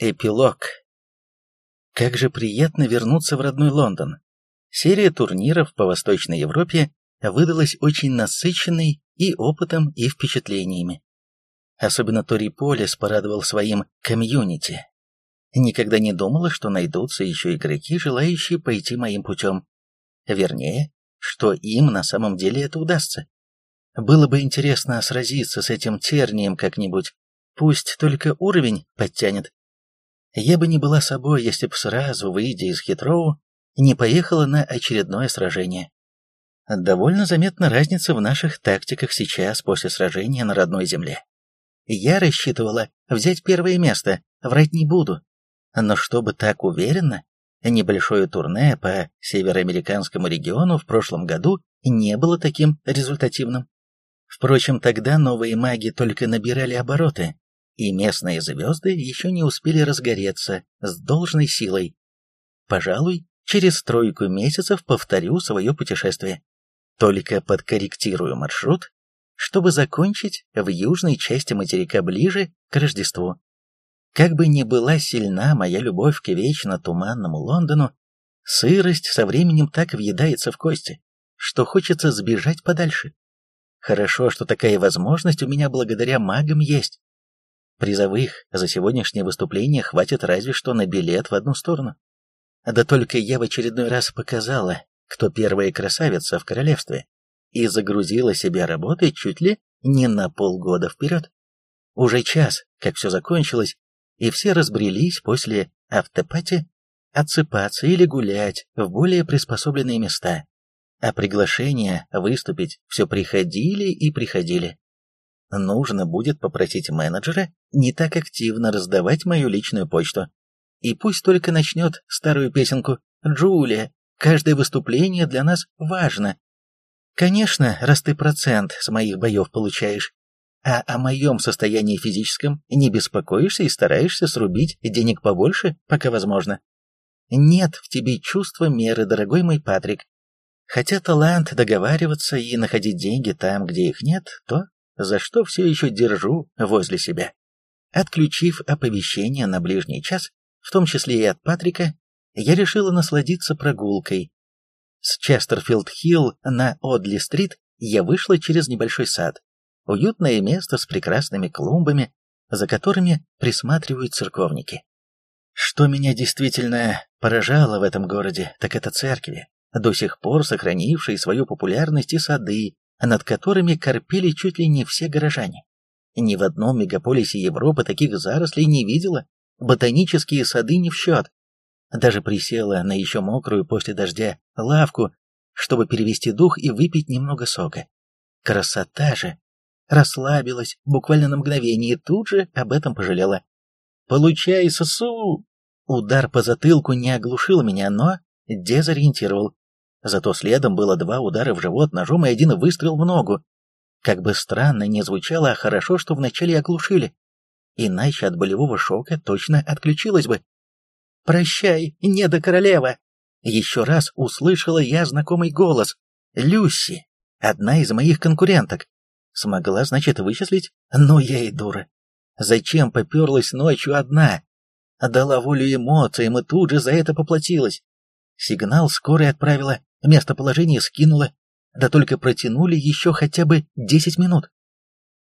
Эпилог. Как же приятно вернуться в родной Лондон. Серия турниров по Восточной Европе выдалась очень насыщенной и опытом, и впечатлениями. Особенно Тори Полис порадовал своим комьюнити. Никогда не думала, что найдутся еще игроки, желающие пойти моим путем. Вернее, что им на самом деле это удастся. Было бы интересно сразиться с этим тернием как-нибудь, пусть только уровень подтянет. Я бы не была собой, если б сразу, выйдя из Хитроу, не поехала на очередное сражение. Довольно заметна разница в наших тактиках сейчас, после сражения на родной земле. Я рассчитывала взять первое место, врать не буду. Но чтобы так уверенно, небольшое турне по североамериканскому региону в прошлом году не было таким результативным. Впрочем, тогда новые маги только набирали обороты, и местные звезды еще не успели разгореться с должной силой. Пожалуй, через тройку месяцев повторю свое путешествие. Только подкорректирую маршрут, чтобы закончить в южной части материка ближе к Рождеству. Как бы ни была сильна моя любовь к вечно туманному Лондону, сырость со временем так въедается в кости, что хочется сбежать подальше. Хорошо, что такая возможность у меня благодаря магам есть. Призовых за сегодняшнее выступление хватит разве что на билет в одну сторону. Да только я в очередной раз показала, кто первая красавица в королевстве, и загрузила себя работой чуть ли не на полгода вперед. Уже час, как все закончилось, и все разбрелись после автопати отсыпаться или гулять в более приспособленные места. А приглашения выступить все приходили и приходили нужно будет попросить менеджера не так активно раздавать мою личную почту. И пусть только начнет старую песенку «Джулия, каждое выступление для нас важно». Конечно, раз ты процент с моих боев получаешь, а о моем состоянии физическом не беспокоишься и стараешься срубить денег побольше, пока возможно. Нет в тебе чувства меры, дорогой мой Патрик. Хотя талант договариваться и находить деньги там, где их нет, то за что все еще держу возле себя. Отключив оповещение на ближний час, в том числе и от Патрика, я решила насладиться прогулкой. С Честерфилд-Хилл на Одли-стрит я вышла через небольшой сад. Уютное место с прекрасными клумбами, за которыми присматривают церковники. Что меня действительно поражало в этом городе, так это церкви, до сих пор сохранившие свою популярность и сады, над которыми корпели чуть ли не все горожане. Ни в одном мегаполисе Европы таких зарослей не видела, ботанические сады не в счет. Даже присела на еще мокрую после дождя лавку, чтобы перевести дух и выпить немного сока. Красота же! Расслабилась буквально на мгновение и тут же об этом пожалела. «Получай, сосу!» Удар по затылку не оглушил меня, но дезориентировал. Зато следом было два удара в живот ножом и один выстрел в ногу. Как бы странно ни звучало, а хорошо, что вначале оглушили. Иначе от болевого шока точно отключилась бы. «Прощай, не до королева!» Еще раз услышала я знакомый голос. «Люси, одна из моих конкуренток. Смогла, значит, вычислить? Ну я и дура. Зачем поперлась ночью одна? Дала волю эмоциям и тут же за это поплатилась. Сигнал скорой отправила, местоположение скинула, да только протянули еще хотя бы 10 минут.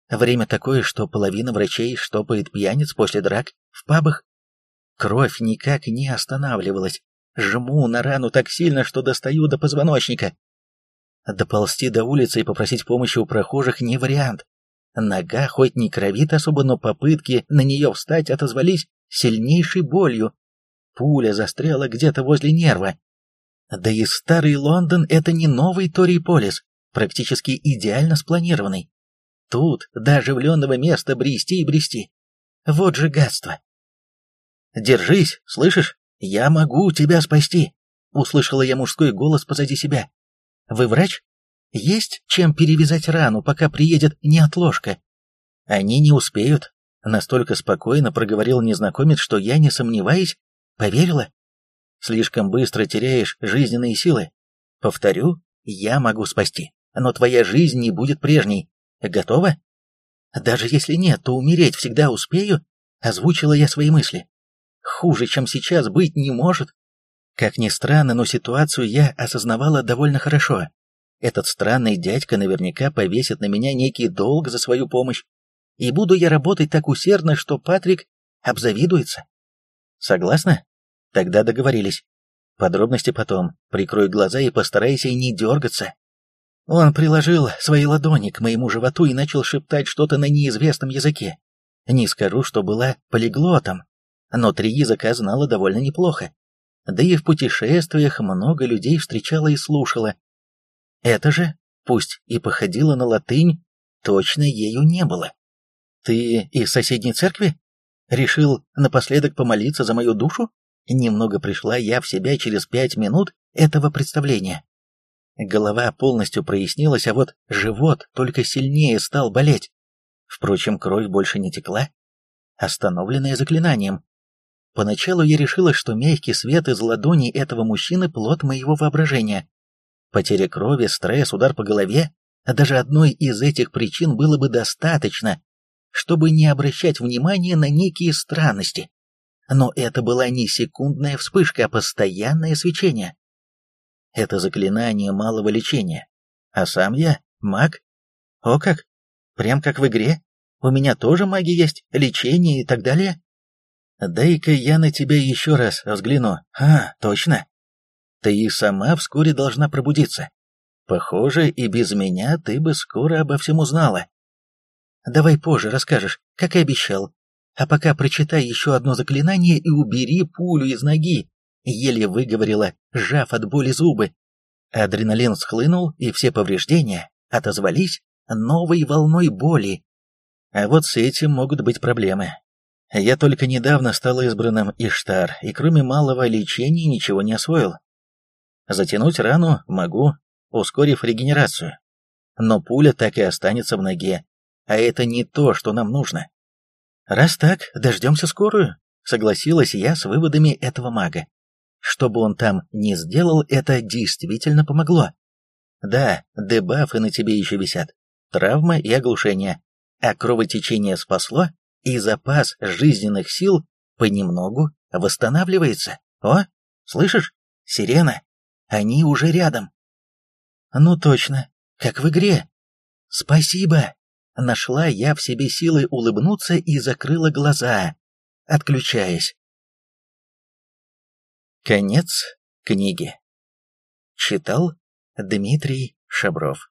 Время такое, что половина врачей штопает пьяниц после драк в пабах. Кровь никак не останавливалась. Жму на рану так сильно, что достаю до позвоночника. Доползти до улицы и попросить помощи у прохожих не вариант. Нога хоть не кровит особо, но попытки на нее встать отозвались сильнейшей болью. Пуля застряла где-то возле нерва. Да и старый Лондон — это не новый Ториполис, практически идеально спланированный. Тут до оживленного места брести и брести. Вот же гадство. «Держись, слышишь? Я могу тебя спасти!» Услышала я мужской голос позади себя. «Вы врач? Есть чем перевязать рану, пока приедет неотложка?» «Они не успеют», — настолько спокойно проговорил незнакомец, что я, не сомневаясь, поверила. Слишком быстро теряешь жизненные силы. Повторю, я могу спасти, но твоя жизнь не будет прежней. Готова? Даже если нет, то умереть всегда успею, озвучила я свои мысли. Хуже, чем сейчас, быть не может. Как ни странно, но ситуацию я осознавала довольно хорошо. Этот странный дядька наверняка повесит на меня некий долг за свою помощь. И буду я работать так усердно, что Патрик обзавидуется. Согласна? Тогда договорились. Подробности потом. Прикрой глаза и постарайся не дергаться. Он приложил свои ладони к моему животу и начал шептать что-то на неизвестном языке. Не скажу, что была полиглотом, но три языка знала довольно неплохо. Да и в путешествиях много людей встречала и слушала. Это же, пусть и походило на латынь, точно ею не было. Ты из соседней церкви? Решил напоследок помолиться за мою душу? Немного пришла я в себя через пять минут этого представления. Голова полностью прояснилась, а вот живот только сильнее стал болеть. Впрочем, кровь больше не текла, остановленная заклинанием. Поначалу я решила, что мягкий свет из ладони этого мужчины – плод моего воображения. Потеря крови, стресс, удар по голове – а даже одной из этих причин было бы достаточно, чтобы не обращать внимания на некие странности. Но это была не секундная вспышка, а постоянное свечение. Это заклинание малого лечения. А сам я маг. О как! Прям как в игре. У меня тоже маги есть, лечение и так далее. Дай-ка я на тебя еще раз взгляну. А, точно. Ты и сама вскоре должна пробудиться. Похоже, и без меня ты бы скоро обо всем узнала. Давай позже расскажешь, как и обещал. А пока прочитай еще одно заклинание и убери пулю из ноги. Еле выговорила, сжав от боли зубы. Адреналин схлынул, и все повреждения отозвались новой волной боли. А вот с этим могут быть проблемы. Я только недавно стал избранным Иштар, и кроме малого лечения ничего не освоил. Затянуть рану могу, ускорив регенерацию. Но пуля так и останется в ноге, а это не то, что нам нужно. Раз так, дождемся скорую, согласилась я с выводами этого мага. Что бы он там ни сделал, это действительно помогло. Да, дебафы на тебе еще висят, травма и оглушение, а кровотечение спасло, и запас жизненных сил понемногу восстанавливается. О, слышишь? Сирена. Они уже рядом. Ну точно, как в игре. Спасибо. Нашла я в себе силы улыбнуться и закрыла глаза, отключаясь. Конец книги. Читал Дмитрий Шабров.